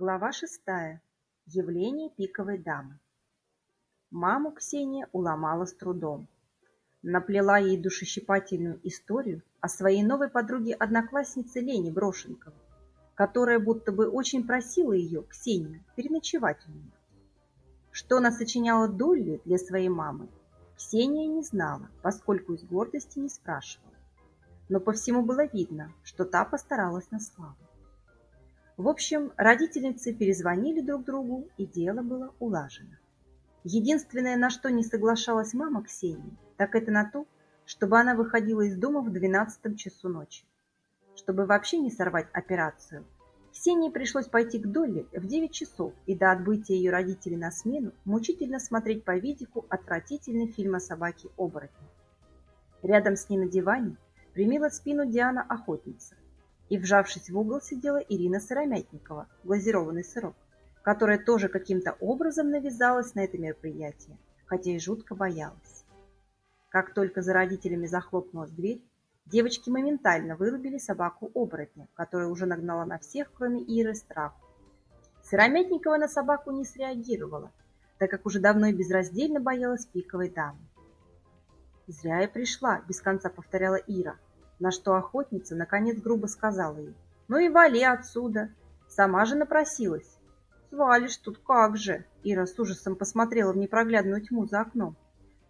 Глава шестая. Явление пиковой дамы. Маму Ксения уломала с трудом. Наплела ей душещипательную историю о своей новой подруге-однокласснице Лене Брошенковой, которая будто бы очень просила ее, Ксению, переночевать у нее. Что она сочиняла Долли для своей мамы, Ксения не знала, поскольку из гордости не спрашивала. Но по всему было видно, что та постаралась на славу. В общем, родительницы перезвонили друг другу, и дело было улажено. Единственное, на что не соглашалась мама Ксении, так это на то, чтобы она выходила из дома в двенадцатом часу ночи. Чтобы вообще не сорвать операцию, Ксении пришлось пойти к Долле в 9 часов и до отбытия ее родителей на смену мучительно смотреть по видику отвратительный фильм о собаке-оборотне. Рядом с ней на диване примила спину Диана Охотница – и, вжавшись в угол, сидела Ирина Сыромятникова, глазированный сырок, которая тоже каким-то образом навязалась на это мероприятие, хотя и жутко боялась. Как только за родителями захлопнулась дверь, девочки моментально вырубили собаку-оборотня, которая уже нагнала на всех, кроме Иры, страх. Сыромятникова на собаку не среагировала, так как уже давно и безраздельно боялась пиковой дамы. «Зря я пришла», — без конца повторяла Ира, на что охотница наконец грубо сказала ей. «Ну и вали отсюда! Сама же напросилась!» «Свалишь тут как же!» Ира с ужасом посмотрела в непроглядную тьму за окном.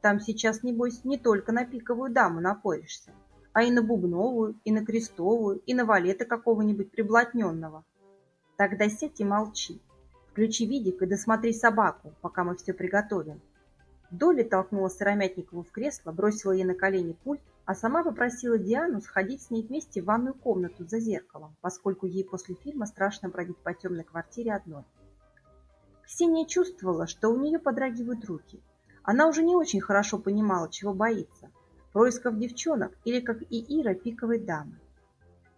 «Там сейчас, небось, не только на пиковую даму напоришься, а и на бубновую, и на крестовую, и на валета какого-нибудь приблотненного. Тогда сядь и молчи. Включи видик и досмотри собаку, пока мы все приготовим». Доля толкнула Сыромятникову в кресло, бросила ей на колени пульт а сама попросила Диану сходить с ней вместе в ванную комнату за зеркалом, поскольку ей после фильма страшно бродить по темной квартире одной. Ксения чувствовала, что у нее подрагивают руки. Она уже не очень хорошо понимала, чего боится – происков девчонок или, как и Ира, пиковой дамы.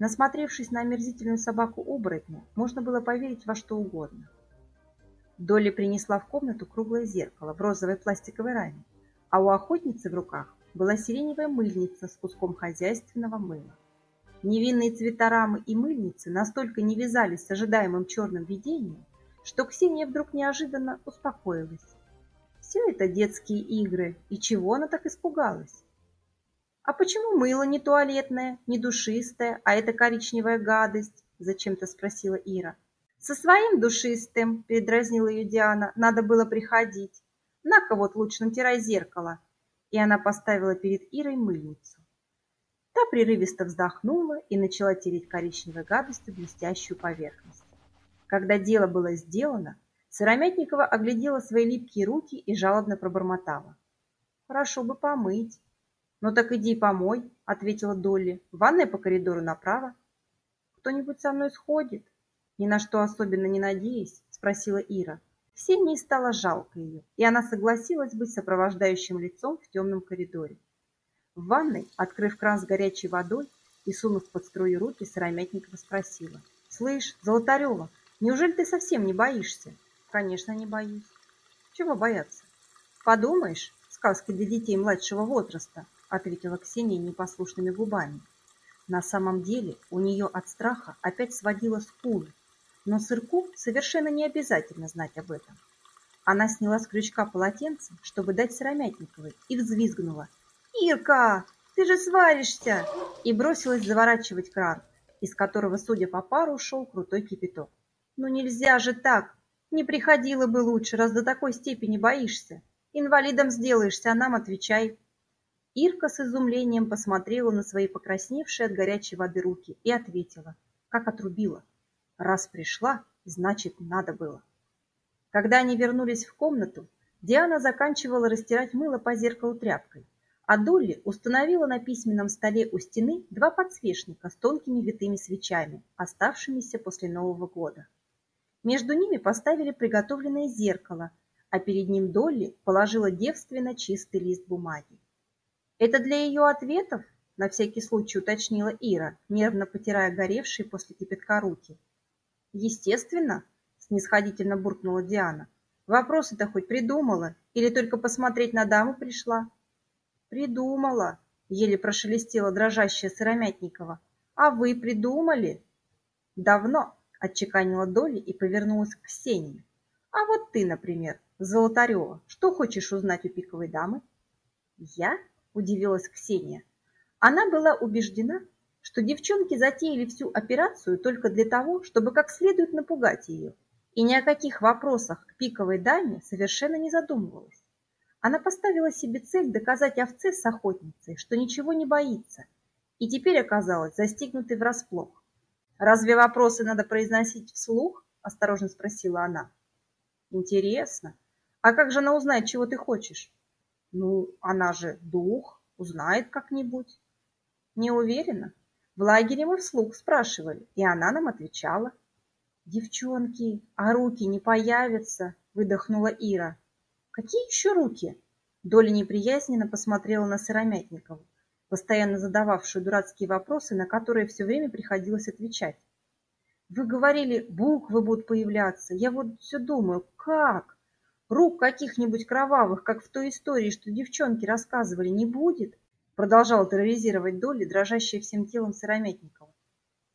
Насмотревшись на омерзительную собаку-оборотня, можно было поверить во что угодно. Долли принесла в комнату круглое зеркало в розовой пластиковой раме, а у охотницы в руках была сиреневая мыльница с куском хозяйственного мыла. Невинные цвета рамы и мыльницы настолько не вязались с ожидаемым черным видением, что Ксения вдруг неожиданно успокоилась. Все это детские игры, и чего она так испугалась? «А почему мыло не туалетное, не душистое, а это коричневая гадость?» – зачем-то спросила Ира. «Со своим душистым», – передразнила ее Диана, – «надо было приходить. На-ка вот лучше натирай зеркало, и она поставила перед Ирой мыльницу. Та прерывисто вздохнула и начала тереть коричневой гадостью блестящую поверхность. Когда дело было сделано, Сыромятникова оглядела свои липкие руки и жалобно пробормотала. «Хорошо бы помыть». «Ну так иди помой», — ответила Долли. «Ванная по коридору направо». «Кто-нибудь со мной сходит?» «Ни на что особенно не надеясь», — спросила Ира. Ксении стало жалко ее, и она согласилась быть сопровождающим лицом в темном коридоре. В ванной, открыв кран с горячей водой и сунув под струю руки, Сыромятникова спросила. «Слышь, Золотарева, неужели ты совсем не боишься?» «Конечно, не боюсь». «Чего бояться?» «Подумаешь, сказки для детей младшего возраста», ответила Ксения непослушными губами. На самом деле у нее от страха опять сводило скулы, но сырку совершенно не обязательно знать об этом. Она сняла с крючка полотенце, чтобы дать Сыромятниковой, и взвизгнула. «Ирка, ты же сваришься!» и бросилась заворачивать кран, из которого, судя по пару, шел крутой кипяток. «Ну нельзя же так! Не приходила бы лучше, раз до такой степени боишься. Инвалидом сделаешься, а нам отвечай!» Ирка с изумлением посмотрела на свои покрасневшие от горячей воды руки и ответила, как отрубила. Раз пришла, значит, надо было. Когда они вернулись в комнату, Диана заканчивала растирать мыло по зеркалу тряпкой, а Долли установила на письменном столе у стены два подсвечника с тонкими витыми свечами, оставшимися после Нового года. Между ними поставили приготовленное зеркало, а перед ним Долли положила девственно чистый лист бумаги. «Это для ее ответов?» – на всякий случай уточнила Ира, нервно потирая горевшие после кипятка руки – Естественно, снисходительно буркнула Диана. Вопросы-то хоть придумала или только посмотреть на даму пришла? Придумала, еле прошелестела дрожащая Сыромятникова. А вы придумали? Давно, отчеканила Долли и повернулась к Ксении. А вот ты, например, Золотарева, что хочешь узнать у пиковой дамы? Я? Удивилась Ксения. Она была убеждена, что девчонки затеяли всю операцию только для того, чтобы как следует напугать ее, и ни о каких вопросах к пиковой даме совершенно не задумывалась. Она поставила себе цель доказать овце с охотницей, что ничего не боится, и теперь оказалась застигнутой врасплох. «Разве вопросы надо произносить вслух?» – осторожно спросила она. «Интересно. А как же она узнает, чего ты хочешь?» «Ну, она же дух, узнает как-нибудь». «Не уверена. В лагере мы вслух спрашивали, и она нам отвечала». «Девчонки, а руки не появятся?» – выдохнула Ира. «Какие еще руки?» Доля неприязненно посмотрела на Сыромятникову, постоянно задававшую дурацкие вопросы, на которые все время приходилось отвечать. «Вы говорили, буквы будут появляться. Я вот все думаю, как? Рук каких-нибудь кровавых, как в той истории, что девчонки рассказывали, не будет?» Продолжала терроризировать Долли, дрожащая всем телом Сыромятникова.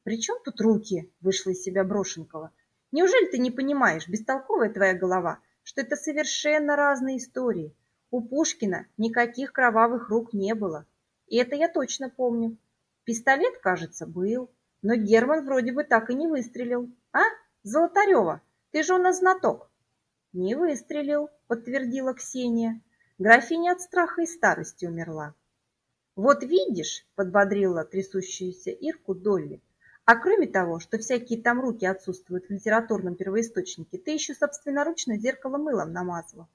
«При чем тут руки?» – вышла из себя Брошенкова. «Неужели ты не понимаешь, бестолковая твоя голова, что это совершенно разные истории. У Пушкина никаких кровавых рук не было. И это я точно помню. Пистолет, кажется, был, но Герман вроде бы так и не выстрелил. А, Золотарева, ты же у нас знаток. Не выстрелил, подтвердила Ксения. Графиня от страха и старости умерла. Вот видишь, подбодрила трясущуюся Ирку Долли, а кроме того, что всякие там руки отсутствуют в литературном первоисточнике, ты еще собственноручно зеркало мылом намазала.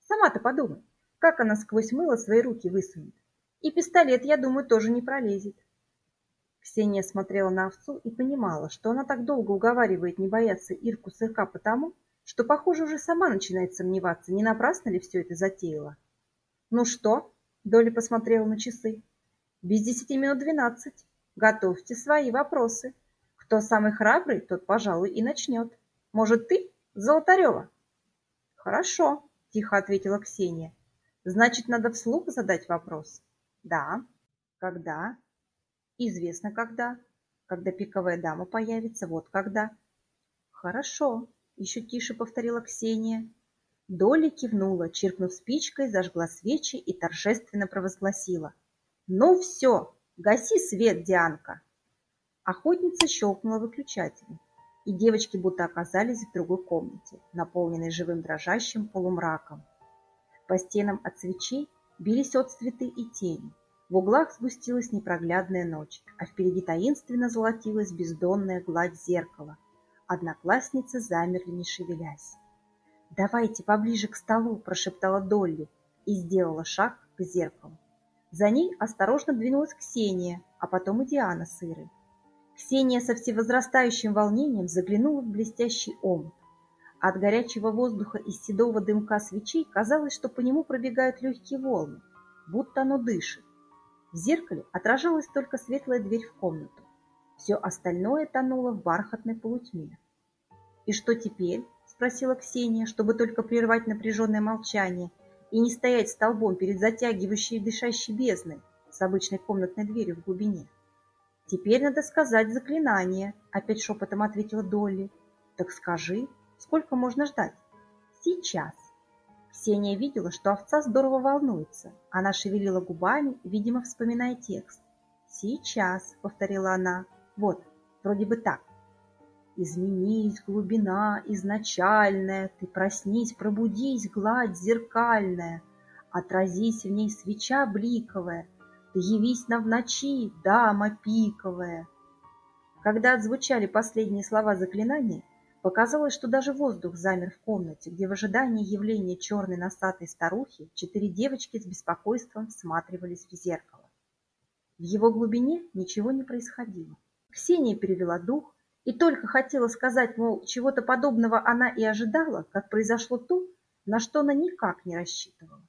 Сама-то подумай, как она сквозь мыло свои руки высунет. И пистолет, я думаю, тоже не пролезет. Ксения смотрела на овцу и понимала, что она так долго уговаривает не бояться Ирку сырка потому, что, похоже, уже сама начинает сомневаться, не напрасно ли все это затеяла. «Ну что?» – Доля посмотрела на часы. «Без десяти минут двенадцать. Готовьте свои вопросы. Кто самый храбрый, тот, пожалуй, и начнет. Может, ты, Золотарева? Хорошо, тихо ответила Ксения. Значит, надо вслух задать вопрос? Да. Когда? Известно когда. Когда пиковая дама появится, вот когда. Хорошо, еще тише повторила Ксения. Доля кивнула, чиркнув спичкой, зажгла свечи и торжественно провозгласила. Ну все, Гаси свет, Дианка!» Охотница щелкнула выключателем, и девочки будто оказались в другой комнате, наполненной живым дрожащим полумраком. По стенам от свечей бились отцветы и тени. В углах сгустилась непроглядная ночь, а впереди таинственно золотилась бездонная гладь зеркала. Одноклассницы замерли, не шевелясь. «Давайте поближе к столу», – прошептала Долли и сделала шаг к зеркалу. За ней осторожно двинулась Ксения, а потом и Диана с Ирой. Ксения со всевозрастающим волнением заглянула в блестящий омут. От горячего воздуха и седого дымка свечей казалось, что по нему пробегают легкие волны, будто оно дышит. В зеркале отражалась только светлая дверь в комнату. Все остальное тонуло в бархатной полутьме. «И что теперь?» – спросила Ксения, чтобы только прервать напряженное молчание – и не стоять столбом перед затягивающей и дышащей бездной с обычной комнатной дверью в глубине. «Теперь надо сказать заклинание», — опять шепотом ответила Долли. «Так скажи, сколько можно ждать?» «Сейчас». Ксения видела, что овца здорово волнуется. Она шевелила губами, видимо, вспоминая текст. «Сейчас», — повторила она. «Вот, вроде бы так. Изменись, глубина изначальная, Ты проснись, пробудись, гладь зеркальная, Отразись в ней свеча бликовая, Ты явись нам в ночи, дама пиковая. Когда отзвучали последние слова заклинания, показалось, что даже воздух замер в комнате, где в ожидании явления черной носатой старухи четыре девочки с беспокойством всматривались в зеркало. В его глубине ничего не происходило. Ксения перевела дух, и только хотела сказать, мол, чего-то подобного она и ожидала, как произошло то, на что она никак не рассчитывала.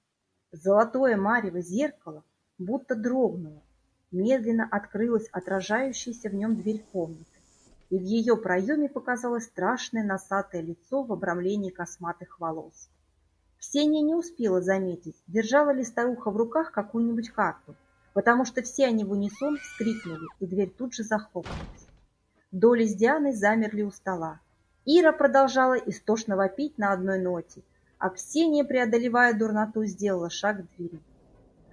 Золотое марево зеркало будто дрогнуло, медленно открылась отражающаяся в нем дверь комнаты, и в ее проеме показалось страшное носатое лицо в обрамлении косматых волос. Ксения не успела заметить, держала ли старуха в руках какую-нибудь карту, потому что все они в унисон вскрикнули, и дверь тут же захлопнулась. Доли с Дианой замерли у стола. Ира продолжала истошно вопить на одной ноте, а Ксения, преодолевая дурноту, сделала шаг к двери.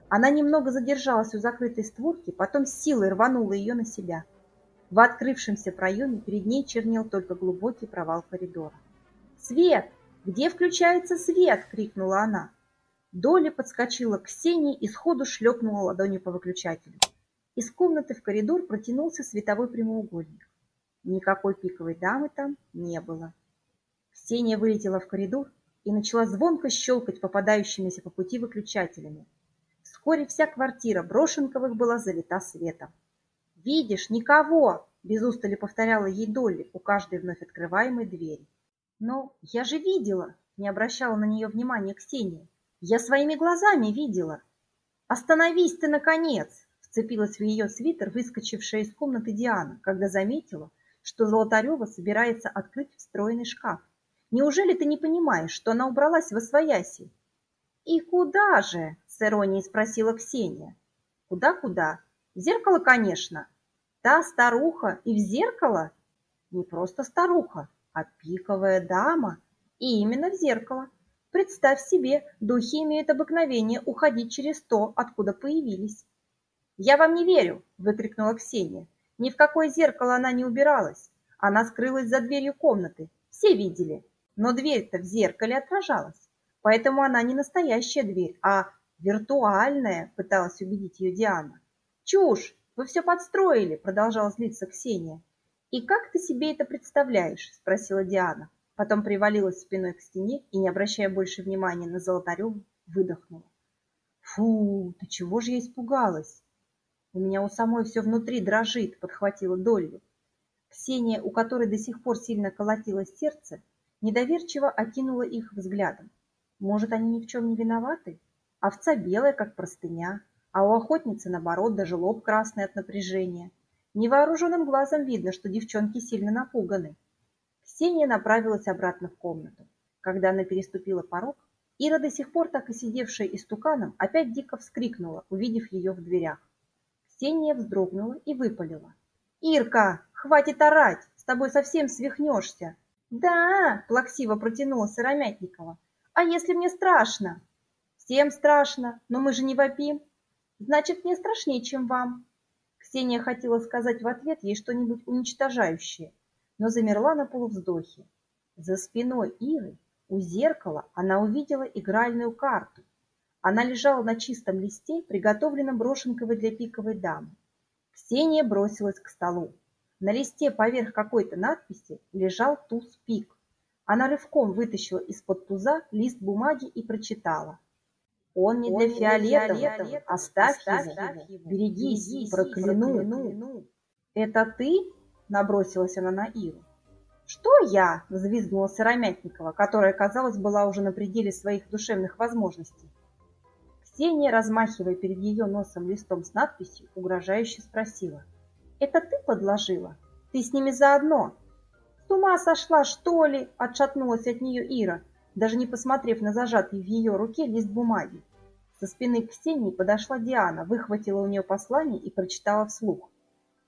Она немного задержалась у закрытой створки, потом с силой рванула ее на себя. В открывшемся проеме перед ней чернел только глубокий провал коридора. «Свет! Где включается свет?» — крикнула она. Доля подскочила к Ксении и сходу шлепнула ладонью по выключателю. Из комнаты в коридор протянулся световой прямоугольник. Никакой пиковой дамы там не было. Ксения вылетела в коридор и начала звонко щелкать попадающимися по пути выключателями. Вскоре вся квартира Брошенковых была залита светом. «Видишь, никого!» – без устали повторяла ей Долли у каждой вновь открываемой двери. «Но я же видела!» – не обращала на нее внимания Ксения. «Я своими глазами видела!» «Остановись ты, наконец!» – вцепилась в ее свитер, выскочившая из комнаты Диана, когда заметила – что Золотарева собирается открыть встроенный шкаф. Неужели ты не понимаешь, что она убралась в освояси? И куда же? С иронией спросила Ксения. Куда-куда? В зеркало, конечно. Та старуха и в зеркало? Не просто старуха, а пиковая дама. И именно в зеркало. Представь себе, духи имеют обыкновение уходить через то, откуда появились. «Я вам не верю!» – выкрикнула Ксения. Ни в какое зеркало она не убиралась. Она скрылась за дверью комнаты. Все видели. Но дверь-то в зеркале отражалась. Поэтому она не настоящая дверь, а виртуальная, пыталась убедить ее Диана. «Чушь! Вы все подстроили!» – продолжала злиться Ксения. «И как ты себе это представляешь?» – спросила Диана. Потом привалилась спиной к стене и, не обращая больше внимания на Золотареву, выдохнула. «Фу, ты чего же я испугалась?» У меня у самой все внутри дрожит, подхватила Долли. Ксения, у которой до сих пор сильно колотилось сердце, недоверчиво окинула их взглядом. Может, они ни в чем не виноваты? Овца белая, как простыня, а у охотницы, наоборот, даже лоб красный от напряжения. Невооруженным глазом видно, что девчонки сильно напуганы. Ксения направилась обратно в комнату. Когда она переступила порог, Ира, до сих пор так и сидевшая истуканом, опять дико вскрикнула, увидев ее в дверях. Ксения вздрогнула и выпалила. «Ирка, хватит орать! С тобой совсем свихнешься!» «Да!» – плаксиво протянула Сыромятникова. «А если мне страшно?» «Всем страшно, но мы же не вопим!» «Значит, мне страшнее, чем вам!» Ксения хотела сказать в ответ ей что-нибудь уничтожающее, но замерла на полувздохе. За спиной Иры у зеркала она увидела игральную карту она лежала на чистом листе, приготовленном брошенковой для пиковой дамы. Ксения бросилась к столу. На листе поверх какой-то надписи лежал туз пик. Она рывком вытащила из-под туза лист бумаги и прочитала. «Он не для фиолетовых, оставь, оставь его, берегись, берегись прокляну. прокляну». «Это ты?» – набросилась она на Иру. «Что я?» – взвизгнула Сыромятникова, которая, казалось, была уже на пределе своих душевных возможностей. Ксения, размахивая перед ее носом листом с надписью, угрожающе спросила. «Это ты подложила? Ты с ними заодно?» «С ума сошла, что ли?» – отшатнулась от нее Ира, даже не посмотрев на зажатый в ее руке лист бумаги. Со спины Ксении подошла Диана, выхватила у нее послание и прочитала вслух.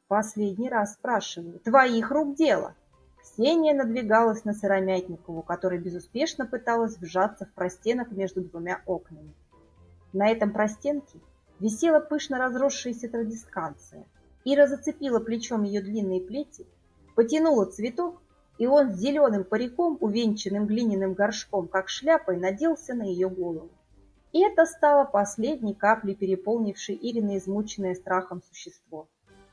«Последний раз спрашиваю, твоих рук дело!» Ксения надвигалась на Сыромятникову, которая безуспешно пыталась вжаться в простенок между двумя окнами. На этом простенке висела пышно разросшаяся традисканция. Ира зацепила плечом ее длинные плети, потянула цветок, и он с зеленым париком, увенчанным глиняным горшком, как шляпой, наделся на ее голову. И это стало последней каплей, переполнившей Ирина измученное страхом существо.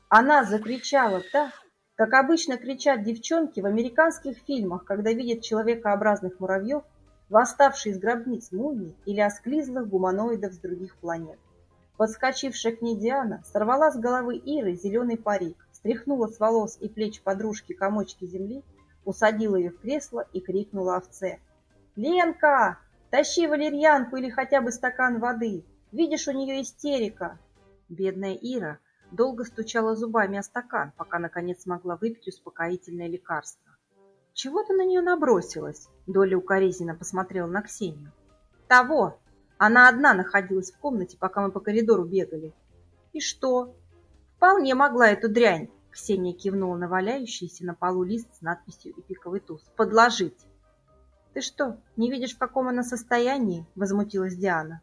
Она закричала так, как обычно кричат девчонки в американских фильмах, когда видят человекообразных муравьев, восставший из гробниц мумий или осклизлых гуманоидов с других планет. Подскочившая к ней Диана сорвала с головы Иры зеленый парик, стряхнула с волос и плеч подружки комочки земли, усадила ее в кресло и крикнула овце. «Ленка, тащи валерьянку или хотя бы стакан воды! Видишь, у нее истерика!» Бедная Ира долго стучала зубами о стакан, пока наконец смогла выпить успокоительное лекарство. «Чего ты на нее набросилась?» Доля укоризненно посмотрела на Ксению. «Того! Она одна находилась в комнате, пока мы по коридору бегали». «И что?» «Вполне могла эту дрянь Ксения кивнула на валяющийся на полу лист с надписью и пиковый туз. «Подложить!» «Ты что, не видишь, в каком она состоянии?» – возмутилась Диана.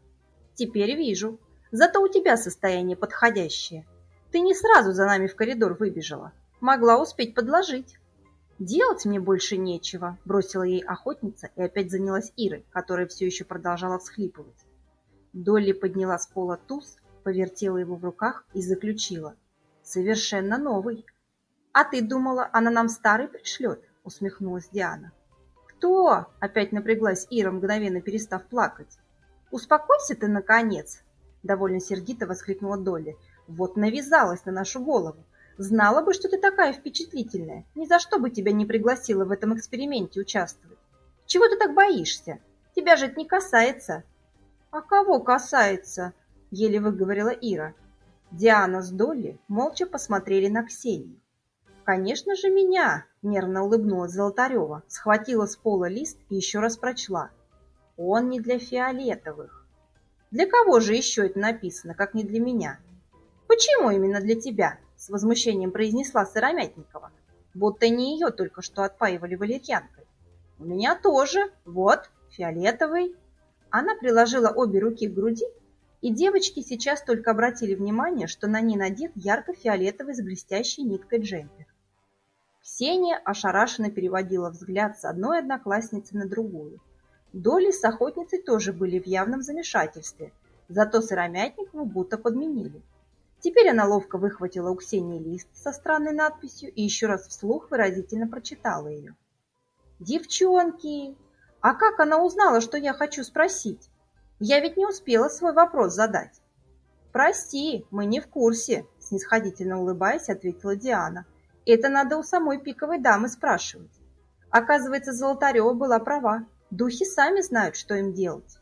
«Теперь вижу. Зато у тебя состояние подходящее. Ты не сразу за нами в коридор выбежала. Могла успеть подложить». «Делать мне больше нечего», – бросила ей охотница и опять занялась Ирой, которая все еще продолжала всхлипывать. Долли подняла с пола туз, повертела его в руках и заключила – Совершенно новый. А ты думала, она нам старый пришлет? Усмехнулась Диана. Кто? Опять напряглась Ира, мгновенно перестав плакать. Успокойся ты, наконец! Довольно сердито воскликнула Долли. Вот навязалась на нашу голову. Знала бы, что ты такая впечатлительная. Ни за что бы тебя не пригласила в этом эксперименте участвовать. Чего ты так боишься? Тебя же это не касается. А кого касается? Еле выговорила Ира. Диана с Долли молча посмотрели на Ксению. «Конечно же меня!» – нервно улыбнулась Золотарева, схватила с пола лист и еще раз прочла. «Он не для фиолетовых». «Для кого же еще это написано, как не для меня?» «Почему именно для тебя?» – с возмущением произнесла Сыромятникова. «Будто не ее только что отпаивали валерьянкой». «У меня тоже. Вот, фиолетовый». Она приложила обе руки к груди и девочки сейчас только обратили внимание, что на ней надет ярко-фиолетовый с блестящей ниткой джемпер. Ксения ошарашенно переводила взгляд с одной одноклассницы на другую. Доли с охотницей тоже были в явном замешательстве, зато Сыромятникову будто подменили. Теперь она ловко выхватила у Ксении лист со странной надписью и еще раз вслух выразительно прочитала ее. «Девчонки, а как она узнала, что я хочу спросить?» Я ведь не успела свой вопрос задать. «Прости, мы не в курсе», – снисходительно улыбаясь, ответила Диана. «Это надо у самой пиковой дамы спрашивать». Оказывается, Золотарева была права. Духи сами знают, что им делать.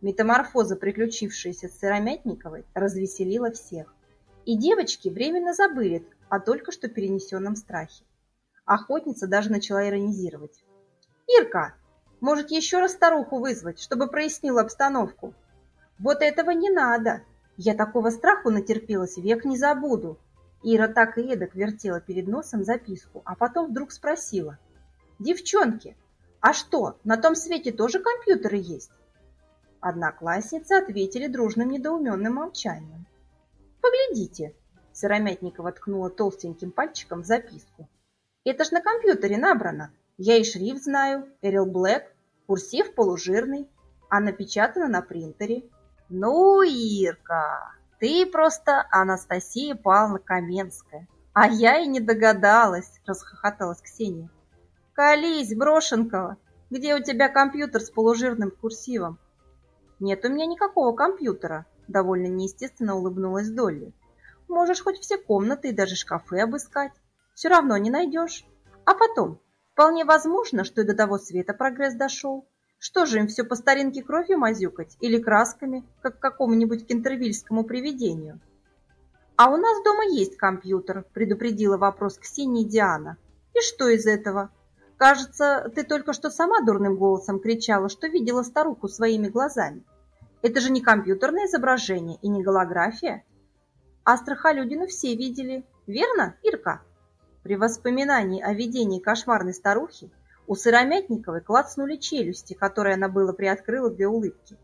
Метаморфоза, приключившаяся с Сыромятниковой, развеселила всех. И девочки временно забыли о только что перенесенном страхе. Охотница даже начала иронизировать. «Ирка, может, еще раз старуху вызвать, чтобы прояснила обстановку? Вот этого не надо. Я такого страху натерпелась, век не забуду. Ира так и эдак вертела перед носом записку, а потом вдруг спросила. «Девчонки, а что, на том свете тоже компьютеры есть?» Одноклассницы ответили дружным недоуменным молчанием. «Поглядите!» – Сыромятникова ткнула толстеньким пальчиком в записку. «Это ж на компьютере набрано. Я и шрифт знаю, Эрил Блэк, курсив полужирный, а напечатано на принтере. Ну, Ирка, ты просто Анастасия Павловна Каменская. А я и не догадалась, расхохоталась Ксения. Колись, Брошенкова, где у тебя компьютер с полужирным курсивом? Нет у меня никакого компьютера, довольно неестественно улыбнулась Долли. Можешь хоть все комнаты и даже шкафы обыскать. Все равно не найдешь. А потом, Вполне возможно, что и до того света прогресс дошел. Что же им все по старинке кровью мазюкать или красками, как какому-нибудь кентервильскому привидению? «А у нас дома есть компьютер», – предупредила вопрос Ксении Диана. «И что из этого? Кажется, ты только что сама дурным голосом кричала, что видела старуху своими глазами. Это же не компьютерное изображение и не голография. А страхолюдину все видели, верно, Ирка?» При воспоминании о видении кошмарной старухи у Сыромятниковой клацнули челюсти, которые она было приоткрыла для улыбки.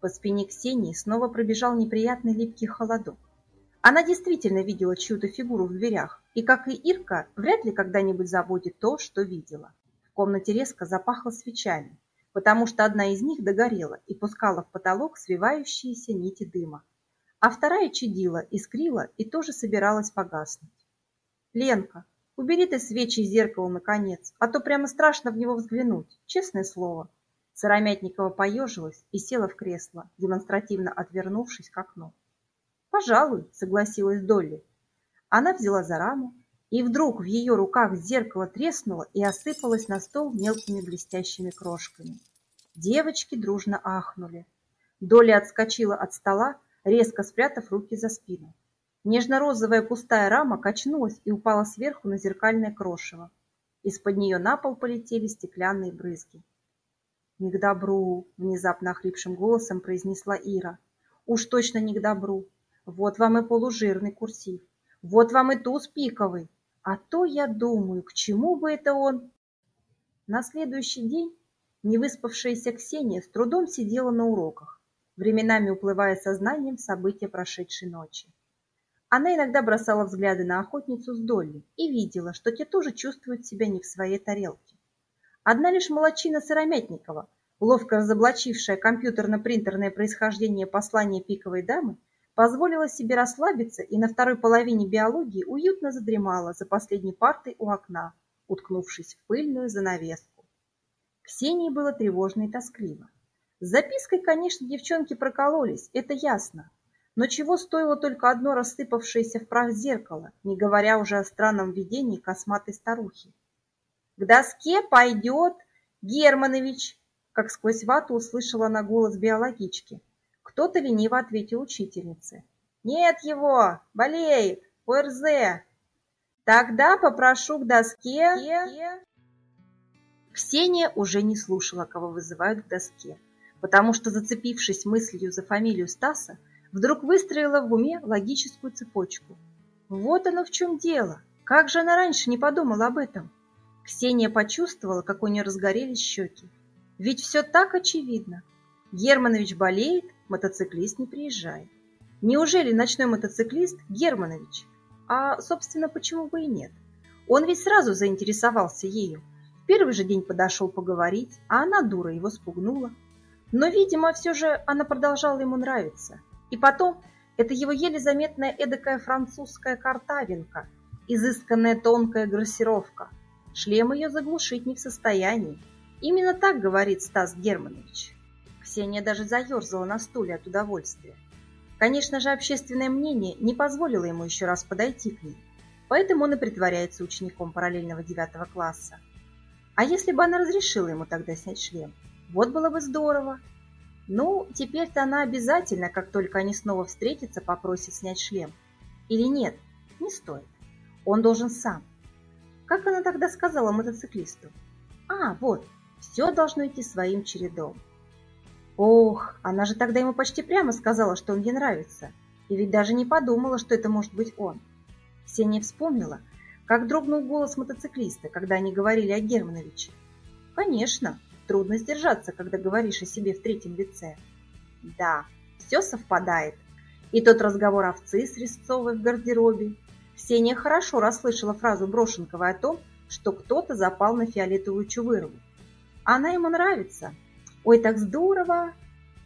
По спине Ксении снова пробежал неприятный липкий холодок. Она действительно видела чью-то фигуру в дверях, и, как и Ирка, вряд ли когда-нибудь забудет то, что видела. В комнате резко запахло свечами, потому что одна из них догорела и пускала в потолок свивающиеся нити дыма, а вторая чадила, искрила и тоже собиралась погаснуть. Ленка, убери ты свечи и зеркало, наконец, а то прямо страшно в него взглянуть, честное слово. Сыромятникова поежилась и села в кресло, демонстративно отвернувшись к окну. «Пожалуй», — согласилась Долли. Она взяла за раму, и вдруг в ее руках зеркало треснуло и осыпалось на стол мелкими блестящими крошками. Девочки дружно ахнули. Доля отскочила от стола, резко спрятав руки за спину. Нежно-розовая пустая рама качнулась и упала сверху на зеркальное крошево. Из-под нее на пол полетели стеклянные брызги. «Не к добру!» – внезапно охрипшим голосом произнесла Ира. «Уж точно не к добру! Вот вам и полужирный курсив! Вот вам и туз пиковый. А то я думаю, к чему бы это он... На следующий день невыспавшаяся Ксения с трудом сидела на уроках, временами уплывая сознанием события прошедшей ночи. Она иногда бросала взгляды на охотницу с Долли и видела, что те тоже чувствуют себя не в своей тарелке. Одна лишь молочина Сыромятникова, ловко разоблачившая компьютерно-принтерное происхождение послания пиковой дамы, позволила себе расслабиться и на второй половине биологии уютно задремала за последней партой у окна, уткнувшись в пыльную занавеску. Ксении было тревожно и тоскливо. С запиской, конечно, девчонки прокололись, это ясно. Но чего стоило только одно рассыпавшееся в прах зеркало, не говоря уже о странном видении косматой старухи. «К доске пойдет Германович!» Как сквозь вату услышала она голос биологички. Кто-то лениво ответил учительнице. «Нет его! Болеет! ОРЗ!» «Тогда попрошу к доске...» Ксения уже не слушала, кого вызывают к доске, потому что, зацепившись мыслью за фамилию Стаса, вдруг выстроила в уме логическую цепочку. Вот оно в чем дело. Как же она раньше не подумала об этом? Ксения почувствовала, как у нее разгорелись щеки. Ведь все так очевидно. Германович болеет, мотоциклист не приезжает. Неужели ночной мотоциклист Германович? А, собственно, почему бы и нет? Он ведь сразу заинтересовался ею. В первый же день подошел поговорить, а она, дура, его спугнула. Но, видимо, все же она продолжала ему нравиться. И потом, это его еле заметная эдакая французская картавинка, изысканная тонкая грассировка. Шлем ее заглушить не в состоянии. Именно так говорит Стас Германович. Ксения даже заерзала на стуле от удовольствия. Конечно же, общественное мнение не позволило ему еще раз подойти к ней, поэтому он и притворяется учеником параллельного девятого класса. А если бы она разрешила ему тогда снять шлем? Вот было бы здорово. Ну, теперь-то она обязательно, как только они снова встретятся, попросит снять шлем. Или нет, не стоит. Он должен сам. Как она тогда сказала мотоциклисту? А, вот, все должно идти своим чередом. Ох, она же тогда ему почти прямо сказала, что он ей нравится. И ведь даже не подумала, что это может быть он. Ксения вспомнила, как дрогнул голос мотоциклиста, когда они говорили о Германовиче. Конечно, Трудно сдержаться, когда говоришь о себе в третьем лице. Да, все совпадает. И тот разговор овцы с Резцовой в гардеробе. Ксения хорошо расслышала фразу Брошенковой о том, что кто-то запал на фиолетовую чувырову. Она ему нравится. Ой, так здорово!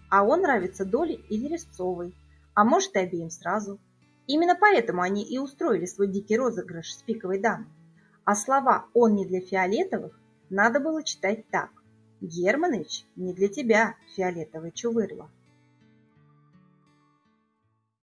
А он нравится Доле или Резцовой. А может и обеим сразу. Именно поэтому они и устроили свой дикий розыгрыш с пиковой дамой. А слова «он не для фиолетовых» надо было читать так. Германыч, не для тебя, фиолетовый чувырло.